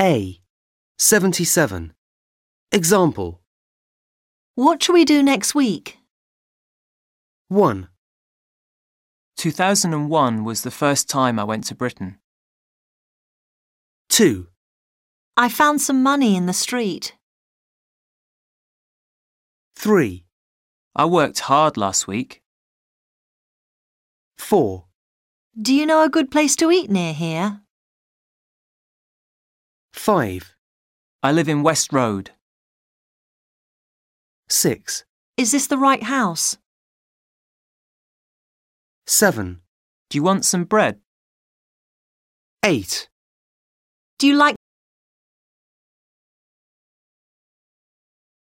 A. 77. Example What shall we do next week? 1, 2001 was the first time I went to Britain. 2, I found some money in the street. 3, I worked hard last week. 4, Do you know a good place to eat near here? 5, I live in West Road. 6, Is this the right house? 7, Do you want some bread? 8. Do you like